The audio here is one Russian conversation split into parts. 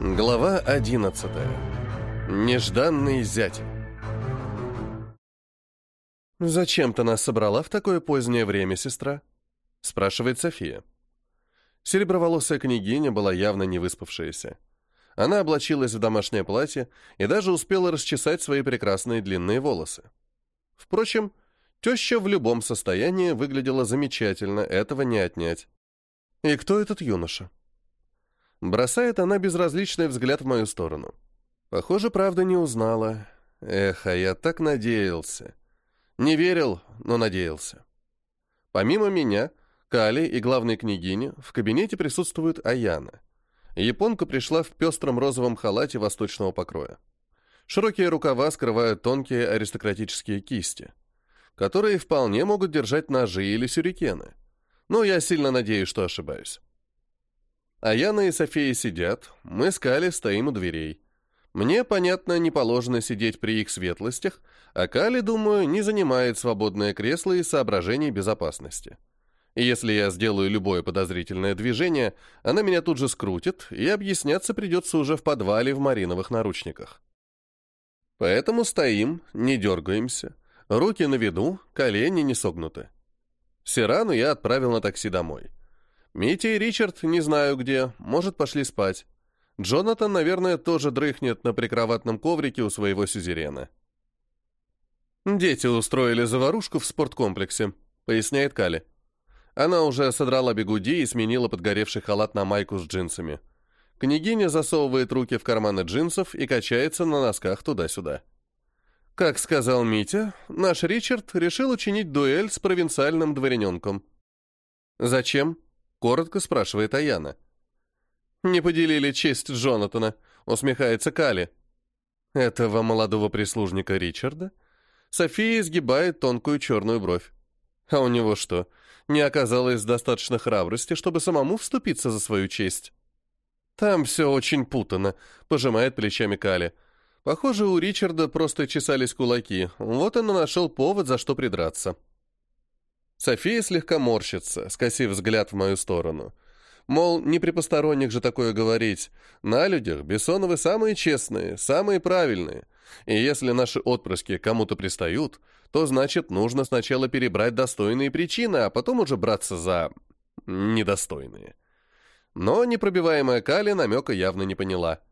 Глава 11. Нежданный зять. «Зачем ты нас собрала в такое позднее время, сестра?» — спрашивает София. Сереброволосая княгиня была явно не выспавшаяся. Она облачилась в домашнее платье и даже успела расчесать свои прекрасные длинные волосы. Впрочем, теща в любом состоянии выглядела замечательно, этого не отнять. «И кто этот юноша?» Бросает она безразличный взгляд в мою сторону. Похоже, правда не узнала. Эх, а я так надеялся. Не верил, но надеялся. Помимо меня, Кали и главной княгини, в кабинете присутствует Аяна. Японка пришла в пестром розовом халате восточного покроя. Широкие рукава скрывают тонкие аристократические кисти, которые вполне могут держать ножи или сюрикены. Но я сильно надеюсь, что ошибаюсь. А Яна и София сидят, мы с Кали стоим у дверей. Мне, понятно, не положено сидеть при их светлостях, а Кали, думаю, не занимает свободное кресло из соображений безопасности. Если я сделаю любое подозрительное движение, она меня тут же скрутит, и объясняться придется уже в подвале в мариновых наручниках. Поэтому стоим, не дергаемся, руки на виду, колени не согнуты. Сирану я отправил на такси домой. Митя и Ричард не знаю где, может, пошли спать. Джонатан, наверное, тоже дрыхнет на прикроватном коврике у своего сюзерена. «Дети устроили заварушку в спорткомплексе», — поясняет Кали. Она уже содрала бегуди и сменила подгоревший халат на майку с джинсами. Княгиня засовывает руки в карманы джинсов и качается на носках туда-сюда. Как сказал Митя, наш Ричард решил учинить дуэль с провинциальным дворяненком. «Зачем?» Коротко спрашивает Аяна. «Не поделили честь Джонатана», — усмехается Кали. «Этого молодого прислужника Ричарда?» София изгибает тонкую черную бровь. А у него что, не оказалось достаточно храбрости, чтобы самому вступиться за свою честь? Там все очень путано, пожимает плечами Кали. Похоже, у Ричарда просто чесались кулаки. Вот он и нашел повод, за что придраться. София слегка морщится, скосив взгляд в мою сторону. Мол, не при посторонних же такое говорить. На людях Бессоновы самые честные, самые правильные. И если наши отпрыски кому-то пристают, то значит нужно сначала перебрать достойные причины, а потом уже браться за... недостойные. Но непробиваемая Кали намека явно не поняла.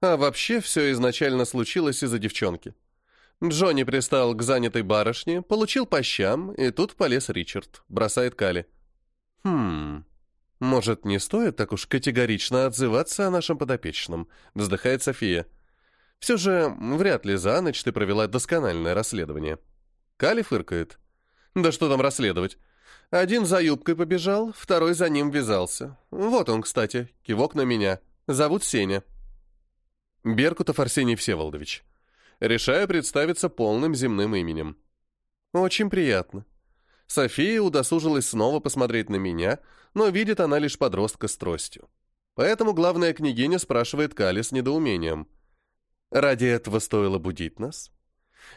А вообще все изначально случилось из-за девчонки. Джонни пристал к занятой барышне, получил по щам, и тут полез Ричард, бросает Кали. «Хм, может, не стоит так уж категорично отзываться о нашем подопечном?» вздыхает София. «Все же вряд ли за ночь ты провела доскональное расследование». Кали фыркает. «Да что там расследовать? Один за юбкой побежал, второй за ним вязался. Вот он, кстати, кивок на меня. Зовут Сеня». Беркутов Арсений Всеволодович. Решаю представиться полным земным именем. Очень приятно. София удосужилась снова посмотреть на меня, но видит она лишь подростка с тростью. Поэтому главная княгиня спрашивает Кали с недоумением. «Ради этого стоило будить нас?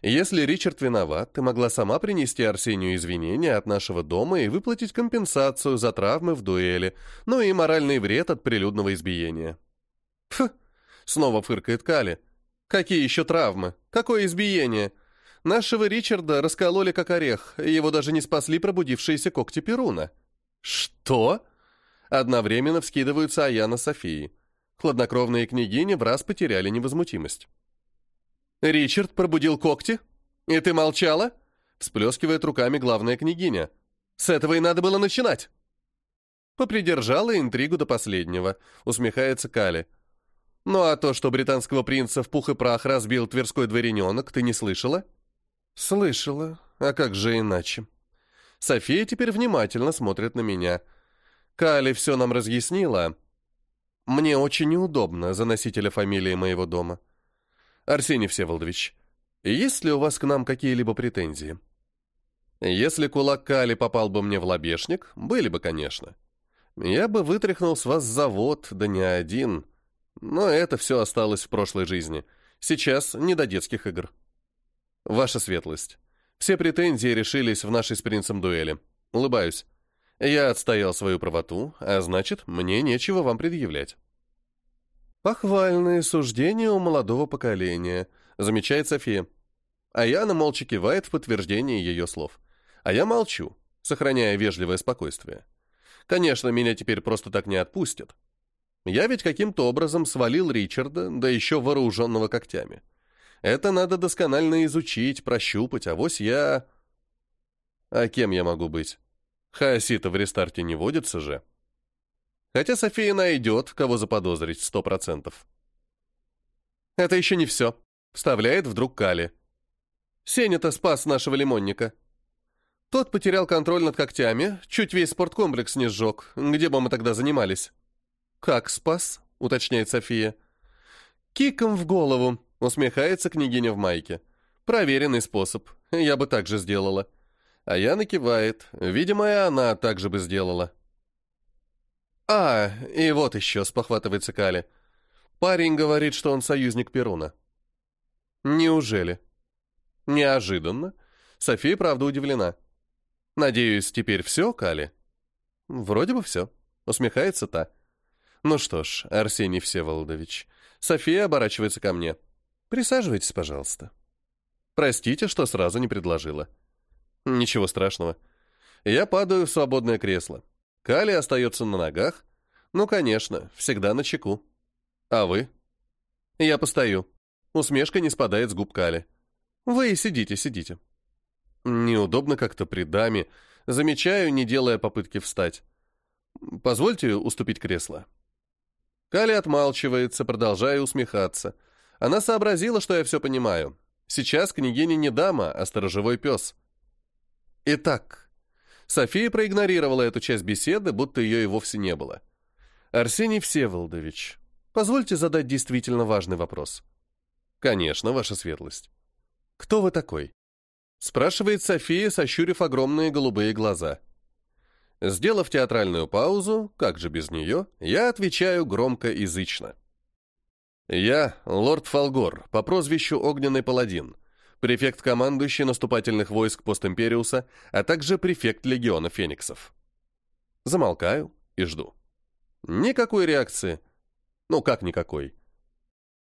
Если Ричард виноват, ты могла сама принести Арсению извинения от нашего дома и выплатить компенсацию за травмы в дуэли, ну и моральный вред от прилюдного избиения». «Пф!» — снова фыркает Кали. Какие еще травмы? Какое избиение? Нашего Ричарда раскололи как орех, его даже не спасли пробудившиеся когти Перуна. Что? Одновременно вскидываются Аяна Софии. Хладнокровные княгини в раз потеряли невозмутимость. «Ричард пробудил когти? И ты молчала?» Всплескивает руками главная княгиня. «С этого и надо было начинать!» Попридержала интригу до последнего, усмехается Кали. Ну а то, что британского принца в пух и прах разбил тверской дворяненок, ты не слышала? Слышала. А как же иначе? София теперь внимательно смотрит на меня. Кали все нам разъяснила. Мне очень неудобно за носителя фамилии моего дома. Арсений Всеволодович, есть ли у вас к нам какие-либо претензии? Если кулак Кали попал бы мне в лобешник, были бы, конечно. Я бы вытряхнул с вас завод, да не один — но это все осталось в прошлой жизни. Сейчас не до детских игр. Ваша светлость. Все претензии решились в нашей с принцем дуэли. Улыбаюсь. Я отстоял свою правоту, а значит, мне нечего вам предъявлять. Похвальные суждения у молодого поколения, замечает София. А Яна молча кивает в подтверждение ее слов. А я молчу, сохраняя вежливое спокойствие. Конечно, меня теперь просто так не отпустят. Я ведь каким-то образом свалил Ричарда, да еще вооруженного когтями. Это надо досконально изучить, прощупать, а вось я... А кем я могу быть? Хаосита в рестарте не водится же. Хотя София найдет, кого заподозрить, сто процентов. Это еще не все. Вставляет вдруг Кали. Сеня-то спас нашего лимонника. Тот потерял контроль над когтями, чуть весь спорткомплекс не сжег. Где бы мы тогда занимались? «Как спас?» — уточняет София. «Киком в голову», — усмехается княгиня в майке. «Проверенный способ. Я бы так же сделала». А Яна кивает. Видимо, и она так же бы сделала. «А, и вот еще», — спохватывается Кали. «Парень говорит, что он союзник Перуна». «Неужели?» «Неожиданно». София, правда, удивлена. «Надеюсь, теперь все, Кали?» «Вроде бы все», — усмехается та. «Ну что ж, Арсений Всеволодович». София оборачивается ко мне. «Присаживайтесь, пожалуйста». «Простите, что сразу не предложила». «Ничего страшного». Я падаю в свободное кресло. Кали остается на ногах. Ну, конечно, всегда на чеку. А вы? Я постою. Усмешка не спадает с губ Кали. Вы сидите, сидите. Неудобно как-то при даме. Замечаю, не делая попытки встать. Позвольте уступить кресло. Кали отмалчивается, продолжая усмехаться. Она сообразила, что я все понимаю. Сейчас княгиня не дама, а сторожевой пес. Итак, София проигнорировала эту часть беседы, будто ее и вовсе не было. «Арсений Всеволодович, позвольте задать действительно важный вопрос». «Конечно, ваша светлость». «Кто вы такой?» спрашивает София, сощурив огромные голубые глаза. Сделав театральную паузу, как же без нее, я отвечаю громко язычно. «Я лорд Фолгор, по прозвищу Огненный Паладин, префект командующий наступательных войск постимпериуса, а также префект легиона фениксов. Замолкаю и жду. Никакой реакции. Ну, как никакой?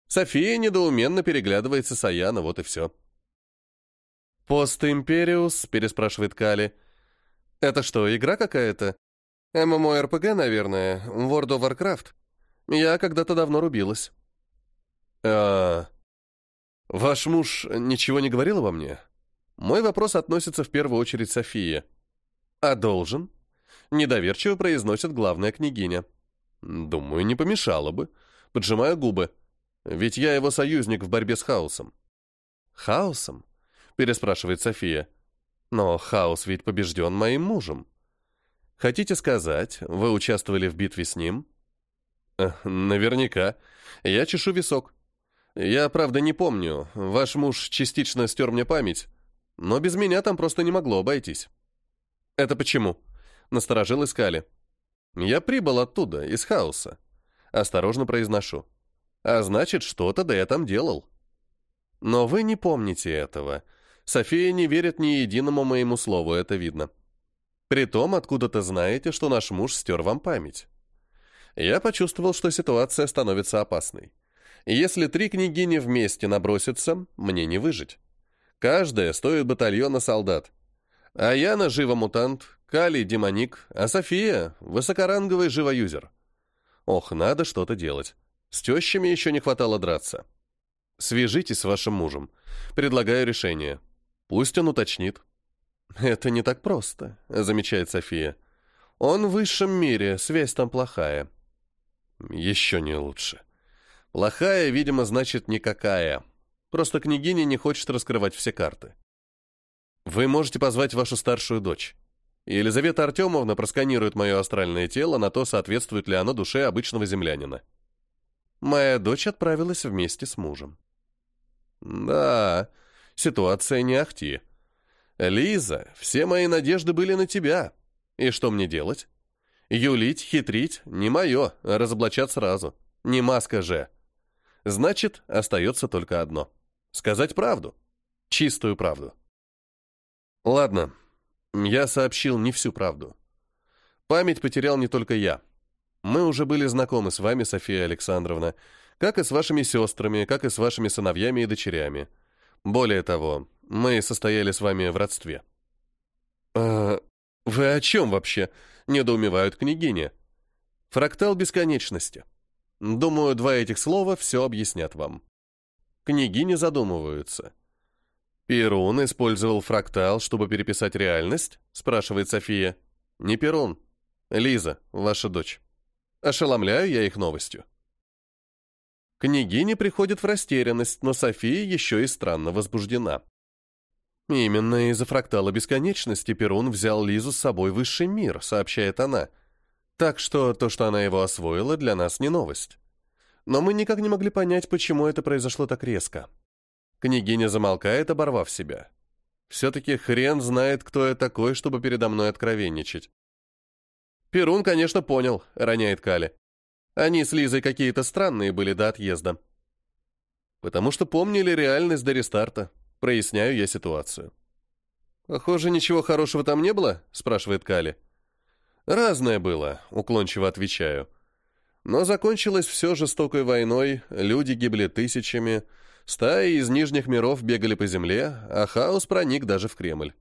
София недоуменно переглядывается с Аяна, вот и все. «Постимпериус?» — переспрашивает Кали. «Это что, игра какая-то?» «ММО-РПГ, наверное. World of Warcraft. Я когда-то давно рубилась». «А, «Ваш муж ничего не говорил обо мне?» Мой вопрос относится в первую очередь Софии. «А должен?» Недоверчиво произносит главная княгиня. «Думаю, не помешало бы». Поджимаю губы. «Ведь я его союзник в борьбе с хаосом». «Хаосом?» Переспрашивает София. «Но хаос ведь побежден моим мужем». «Хотите сказать, вы участвовали в битве с ним?» э, «Наверняка. Я чешу висок. Я, правда, не помню. Ваш муж частично стер мне память. Но без меня там просто не могло обойтись. Это почему? Насторожил искали. Я прибыл оттуда, из хаоса. Осторожно произношу. А значит, что-то да я там делал. Но вы не помните этого. София не верит ни единому моему слову, это видно. Притом, откуда-то знаете, что наш муж стер вам память. Я почувствовал, что ситуация становится опасной. Если три княгини вместе набросятся, мне не выжить. Каждая стоит батальона солдат. А я на живо-мутант, Кали — демоник, а София — высокоранговый живоюзер. Ох, надо что-то делать. С тещами еще не хватало драться. Свяжитесь с вашим мужем. Предлагаю решение. Пусть он уточнит. Это не так просто, замечает София. Он в высшем мире, связь там плохая. Еще не лучше. Плохая, видимо, значит никакая. Просто княгиня не хочет раскрывать все карты. Вы можете позвать вашу старшую дочь. Елизавета Артемовна просканирует мое астральное тело на то, соответствует ли оно душе обычного землянина. Моя дочь отправилась вместе с мужем. Да, ситуация не ахти. Лиза, все мои надежды были на тебя. И что мне делать? Юлить, хитрить — не мое, разоблачать сразу. Не маска же. Значит, остается только одно. Сказать правду. Чистую правду. Ладно, я сообщил не всю правду. Память потерял не только я. Мы уже были знакомы с вами, София Александровна, Как и с вашими сестрами, как и с вашими сыновьями и дочерями. Более того, мы состояли с вами в родстве». «А вы о чем вообще?» — недоумевают княгини. «Фрактал бесконечности. Думаю, два этих слова все объяснят вам». Княгини задумываются. «Перун использовал фрактал, чтобы переписать реальность?» — спрашивает София. «Не Перун. Лиза, ваша дочь. Ошеломляю я их новостью». Княгиня приходит в растерянность, но София еще и странно возбуждена. «Именно из-за фрактала бесконечности Перун взял Лизу с собой в высший мир», — сообщает она. «Так что то, что она его освоила, для нас не новость. Но мы никак не могли понять, почему это произошло так резко». Княгиня замолкает, оборвав себя. Все-таки хрен знает, кто я такой, чтобы передо мной откровенничать. «Перун, конечно, понял», — роняет Кали. «Они с Лизой какие-то странные были до отъезда». «Потому что помнили реальность до рестарта», — проясняю я ситуацию. «Похоже, ничего хорошего там не было?» — спрашивает Кали. «Разное было», — уклончиво отвечаю. «Но закончилось все жестокой войной, люди гибли тысячами, Стаи из нижних миров бегали по земле, а хаос проник даже в Кремль.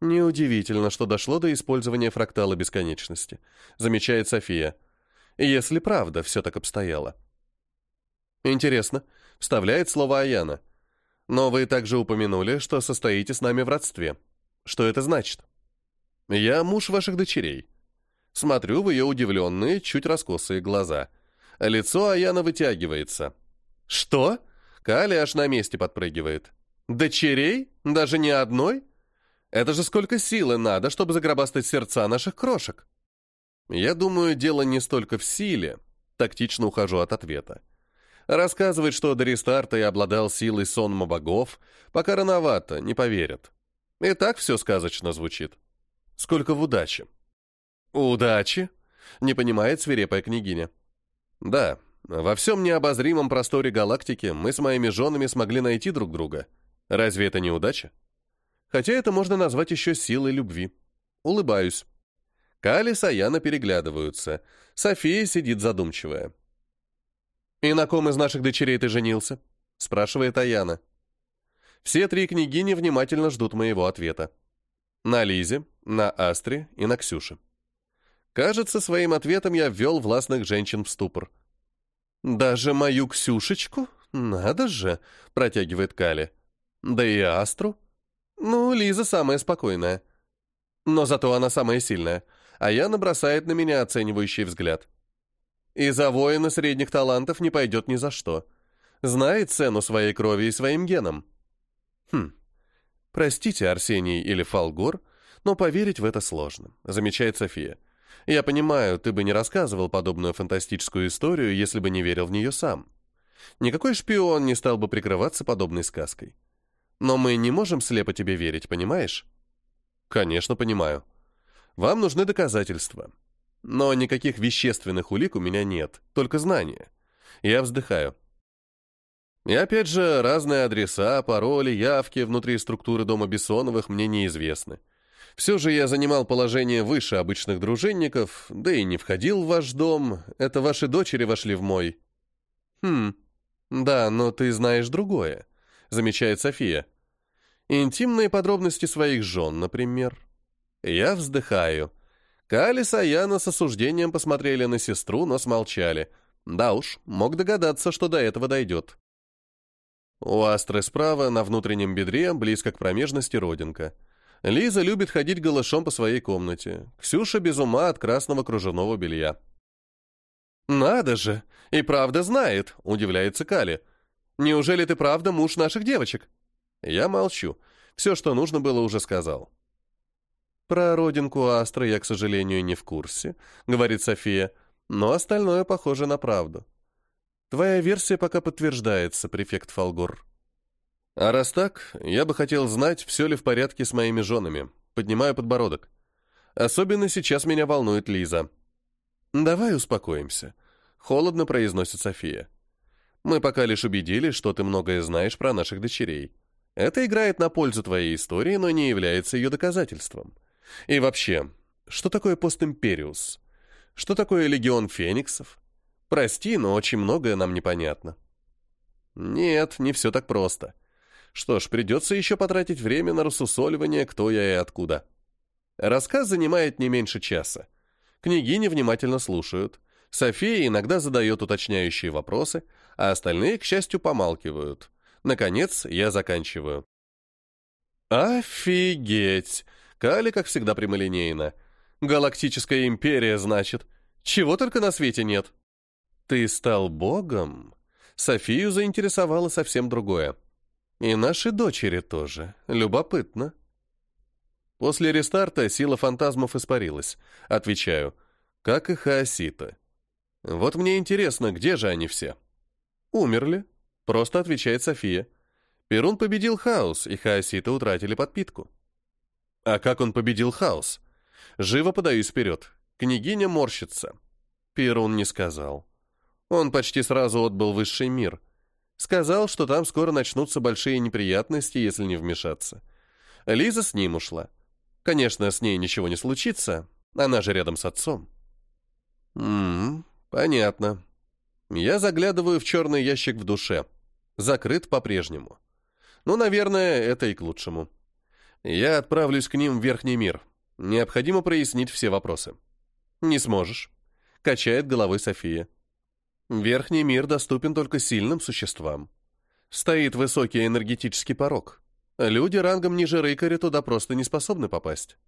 Неудивительно, что дошло до использования фрактала бесконечности, замечает София. Если правда все так обстояло. Интересно, вставляет слово Аяна. Но вы также упомянули, что состоите с нами в родстве. Что это значит? Я муж ваших дочерей. Смотрю в ее удивленные, чуть раскосые глаза. Лицо Аяна вытягивается. Что? Кали аж на месте подпрыгивает. «Дочерей? Даже не одной? Это же сколько силы надо, чтобы загробастать сердца наших крошек!» Я думаю, дело не столько в силе. Тактично ухожу от ответа. Рассказывать, что до рестарта я обладал силой сонма богов, пока рановато, не поверят. И так все сказочно звучит. Сколько в удаче. «Удачи?» — не понимает свирепая княгиня. «Да, во всем необозримом просторе галактики мы с моими женами смогли найти друг друга. Разве это не удача? Хотя это можно назвать еще силой любви. Улыбаюсь. Кали с Аяна переглядываются. София сидит задумчивая. «И на ком из наших дочерей ты женился?» — спрашивает Аяна. Все три княгини внимательно ждут моего ответа. На Лизе, на Астре и на Ксюше. Кажется, своим ответом я ввел властных женщин в ступор. «Даже мою Ксюшечку? Надо же!» — протягивает Кали. «Да и Астру? Ну, Лиза самая спокойная. Но зато она самая сильная, а Яна бросает на меня оценивающий взгляд. И за воина средних талантов не пойдет ни за что. Знает цену своей крови и своим генам. Хм. Простите, Арсений или Фалгор, но поверить в это сложно, замечает София. Я понимаю, ты бы не рассказывал подобную фантастическую историю, если бы не верил в нее сам. Никакой шпион не стал бы прикрываться подобной сказкой. Но мы не можем слепо тебе верить, понимаешь? Конечно, понимаю. Вам нужны доказательства. Но никаких вещественных улик у меня нет, только знания. Я вздыхаю. И опять же, разные адреса, пароли, явки внутри структуры дома Бессоновых мне неизвестны. Все же я занимал положение выше обычных дружинников, да и не входил в ваш дом, это ваши дочери вошли в мой. Хм, да, но ты знаешь другое, замечает София. Интимные подробности своих жен, например. Я вздыхаю. Кали с Аяна с осуждением посмотрели на сестру, но смолчали. Да уж, мог догадаться, что до этого дойдет. У Астры справа, на внутреннем бедре, близко к промежности, родинка — Лиза любит ходить голышом по своей комнате. Ксюша без ума от красного кружевного белья. «Надо же! И правда знает!» — удивляется Кали. «Неужели ты правда муж наших девочек?» Я молчу. Все, что нужно было, уже сказал. «Про родинку Астры я, к сожалению, не в курсе», — говорит София, «но остальное похоже на правду. Твоя версия пока подтверждается, префект Фолгор». А раз так, я бы хотел знать, все ли в порядке с моими женами. Поднимаю подбородок. Особенно сейчас меня волнует Лиза. «Давай успокоимся», — холодно произносит София. «Мы пока лишь убедились, что ты многое знаешь про наших дочерей. Это играет на пользу твоей истории, но не является ее доказательством. И вообще, что такое постимпериус? Что такое легион фениксов? Прости, но очень многое нам непонятно». «Нет, не все так просто. Что ж, придется еще потратить время на рассусоливание, кто я и откуда». Рассказ занимает не меньше часа. Княгини внимательно слушают. София иногда задает уточняющие вопросы, а остальные, к счастью, помалкивают. Наконец, я заканчиваю. «Офигеть!» Кали, как всегда, прямолинейно. «Галактическая империя, значит. Чего только на свете нет». «Ты стал богом?» Софию заинтересовало совсем другое. «И наши дочери тоже. Любопытно». После рестарта сила фантазмов испарилась. Отвечаю, как и хаоситы. Вот мне интересно, где же они все? Умерли, просто отвечает София. Перун победил хаос, и хаоситы утратили подпитку. А как он победил хаос? Живо подаюсь вперед. Княгиня морщится. Перун не сказал. Он почти сразу отбыл высший мир. Сказал, что там скоро начнутся большие неприятности, если не вмешаться. Лиза с ним ушла. Конечно, с ней ничего не случится, она же рядом с отцом. Ммм, понятно. Я заглядываю в черный ящик в душе. Закрыт по-прежнему. Ну, наверное, это и к лучшему. Я отправлюсь к ним в Верхний мир. Необходимо прояснить все вопросы. Не сможешь. Качает головой София. Верхний мир доступен только сильным существам. Стоит высокий энергетический порог. Люди рангом ниже рыкаря туда просто не способны попасть.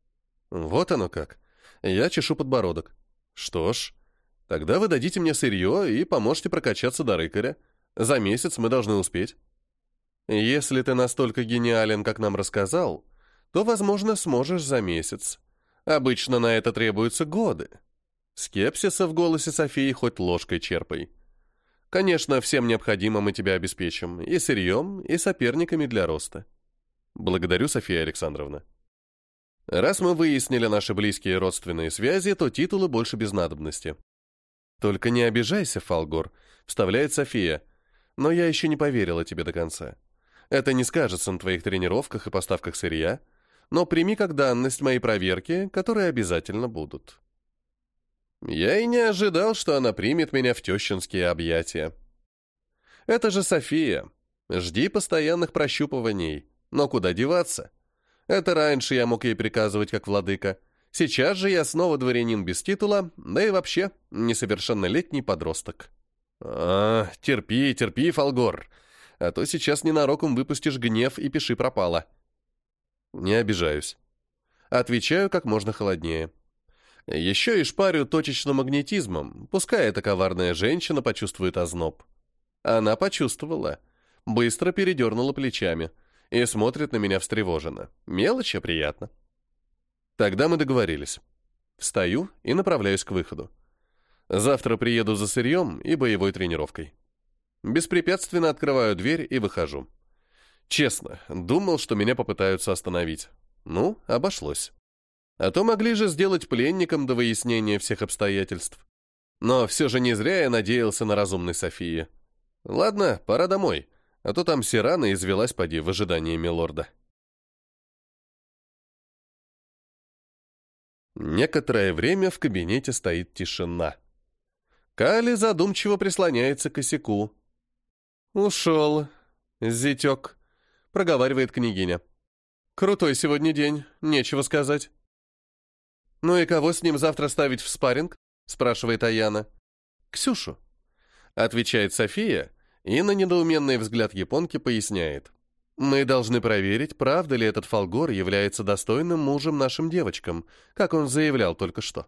Вот оно как. Я чешу подбородок. Что ж, тогда вы дадите мне сырье и поможете прокачаться до рыкаря. За месяц мы должны успеть. Если ты настолько гениален, как нам рассказал, то, возможно, сможешь за месяц. Обычно на это требуются годы. Скепсиса в голосе Софии хоть ложкой черпай. Конечно, всем необходимым мы тебя обеспечим. И сырьем, и соперниками для роста. Благодарю, София Александровна. Раз мы выяснили наши близкие родственные связи, то титулы больше без надобности. Только не обижайся, Фалгор, вставляет София. Но я еще не поверила тебе до конца. Это не скажется на твоих тренировках и поставках сырья, но прими как данность мои проверки, которые обязательно будут. Я и не ожидал, что она примет меня в тещинские объятия. Это же София. Жди постоянных прощупываний. Но куда деваться? Это раньше я мог ей приказывать как владыка. Сейчас же я снова дворянин без титула, да и вообще несовершеннолетний подросток. А, терпи, терпи, Фолгор, а то сейчас ненароком выпустишь гнев и пиши пропало. Не обижаюсь. Отвечаю как можно холоднее. Еще и шпарю точечным магнетизмом, пускай эта коварная женщина почувствует озноб. Она почувствовала. Быстро передернула плечами и смотрит на меня встревоженно. Мелочь, а приятно. Тогда мы договорились. Встаю и направляюсь к выходу. Завтра приеду за сырьем и боевой тренировкой. Беспрепятственно открываю дверь и выхожу. Честно, думал, что меня попытаются остановить. Ну, обошлось. А то могли же сделать пленником до выяснения всех обстоятельств. Но все же не зря я надеялся на разумной Софии. Ладно, пора домой а то там Сирана извелась поди в ожидании милорда. Некоторое время в кабинете стоит тишина. Кали задумчиво прислоняется к косяку. «Ушел, зятек», — проговаривает княгиня. «Крутой сегодня день, нечего сказать». «Ну и кого с ним завтра ставить в спарринг?» — спрашивает Аяна. «Ксюшу», — отвечает София, и на недоуменный взгляд японки поясняет. «Мы должны проверить, правда ли этот Фолгор является достойным мужем нашим девочкам, как он заявлял только что».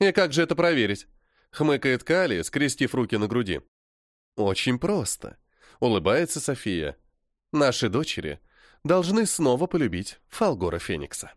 «И как же это проверить?» — хмыкает Кали, скрестив руки на груди. «Очень просто», — улыбается София. «Наши дочери должны снова полюбить Фолгора Феникса».